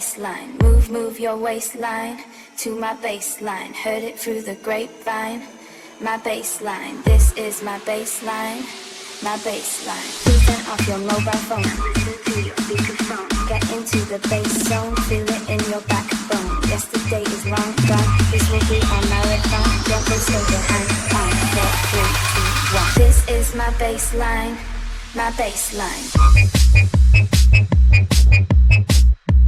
waistline move, move your waistline to my bassline. Heard it through the grapevine. My bassline, this is my bassline. My bassline. Turn off your mobile phone. Get into the bass zone. Feel it in your backbone. Yesterday is long gone. This will be a marathon. Don't go slow behind. On four, three, two, one. This is my bassline. My bassline.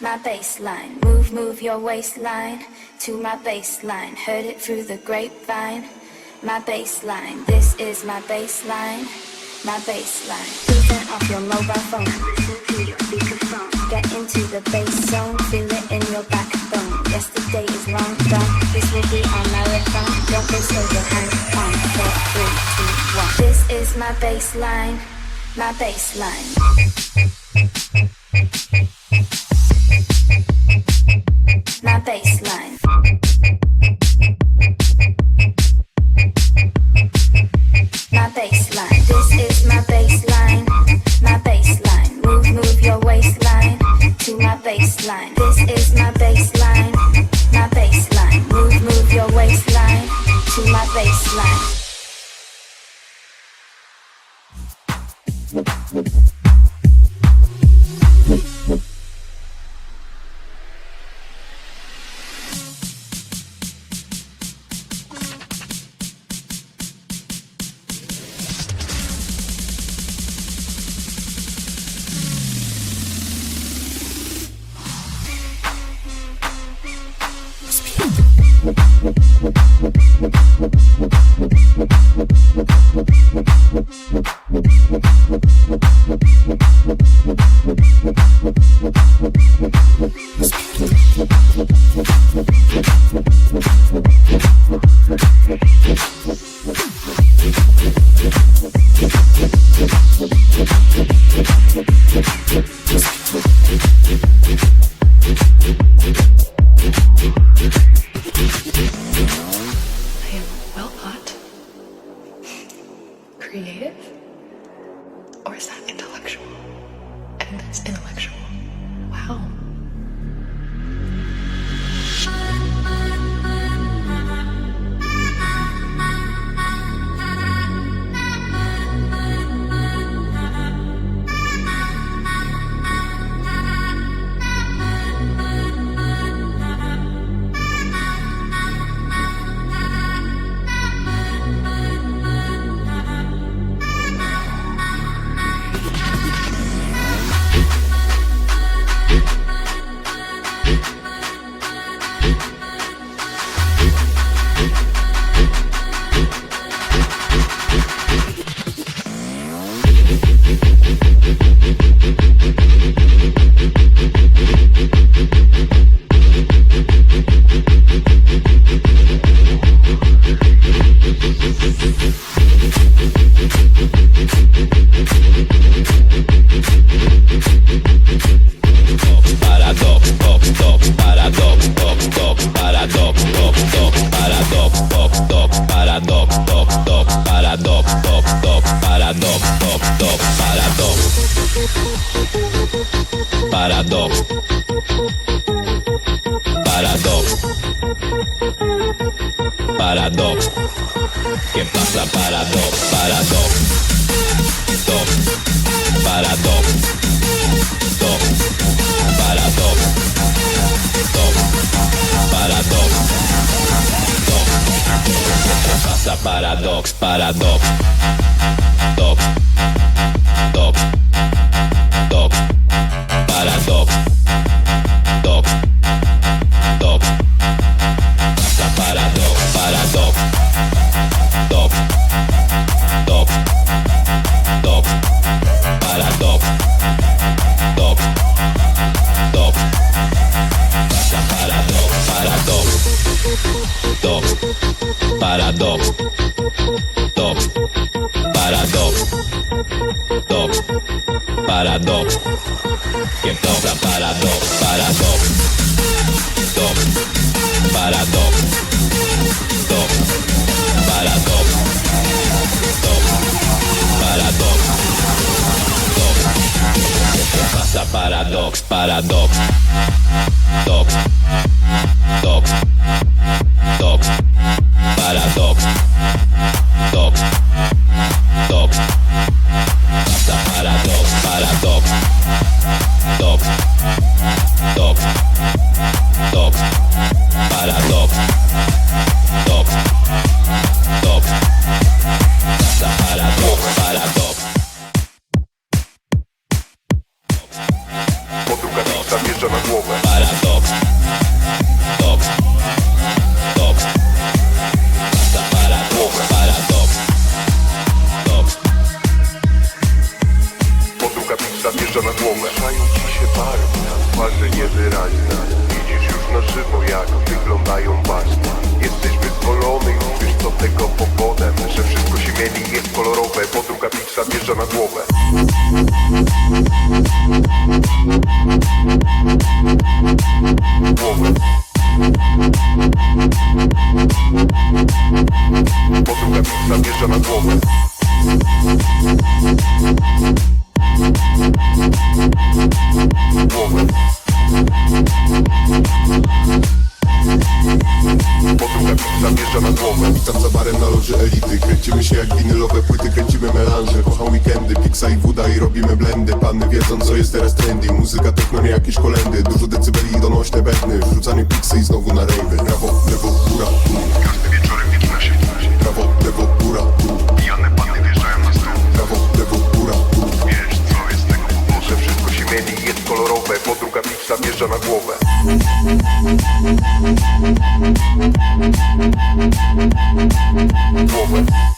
My bassline. Move, move your waistline to my bassline. Your your. Heard it through the grapevine. My bassline, this is my bassline. My bassline. Turn off your mobile phone. Get into the bass zone. Feel it in your backbone. Yesterday is long gone. This will be our marathon. Don't go slow behind. On four, three, two, one. This is my bassline. My bassline. My bassline. My bassline. Paradox, paradox, dox. woman.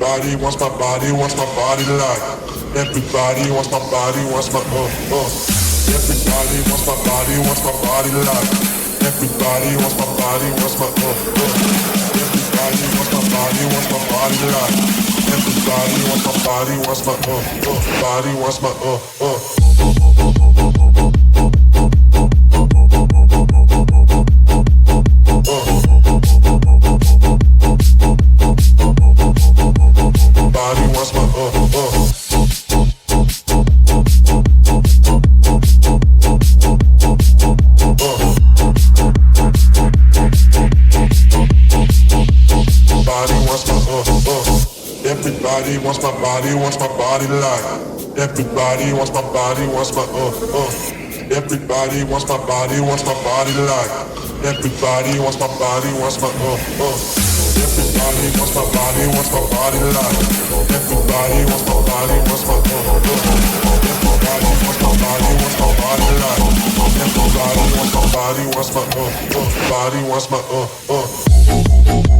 Everybody wants my body, wants my body like. Everybody wants my body, wants my uh uh. Everybody wants my body, wants my body like. Everybody wants my body, wants my uh uh. Everybody wants my body, wants my body like. Everybody wants my body, wants my uh uh. Body wants my uh uh. Wants my body, wants my body like. Everybody wants my body, wants my uh uh. Everybody wants my body, wants my body like. Everybody wants my body, wants my uh uh. Everybody wants my body, wants my body like. Everybody wants my body, wants my uh uh. Everybody wants my body, wants my body like. Everybody wants my body, wants my uh uh. Body wants my uh uh.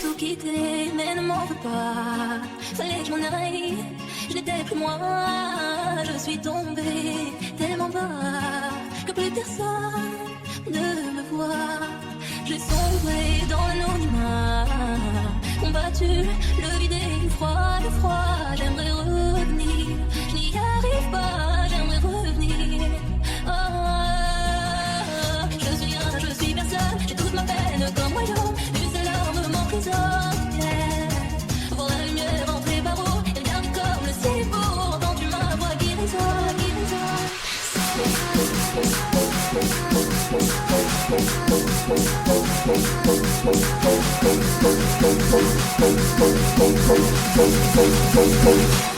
tout quitté, mais ne m'en veux pas. Fallait que je m'en aille, je n'étais plus moi. Je suis tombée tellement bas que plus personne ne me voit. J'ai sombré dans l'anonymat, combattu le vide et le froid, le froid. J'aimerais revenir, je n'y arrive pas, j'aimerais revenir. Oh, je suis rien, je suis personne, j'ai toute ma peine comme royaume. Thank you.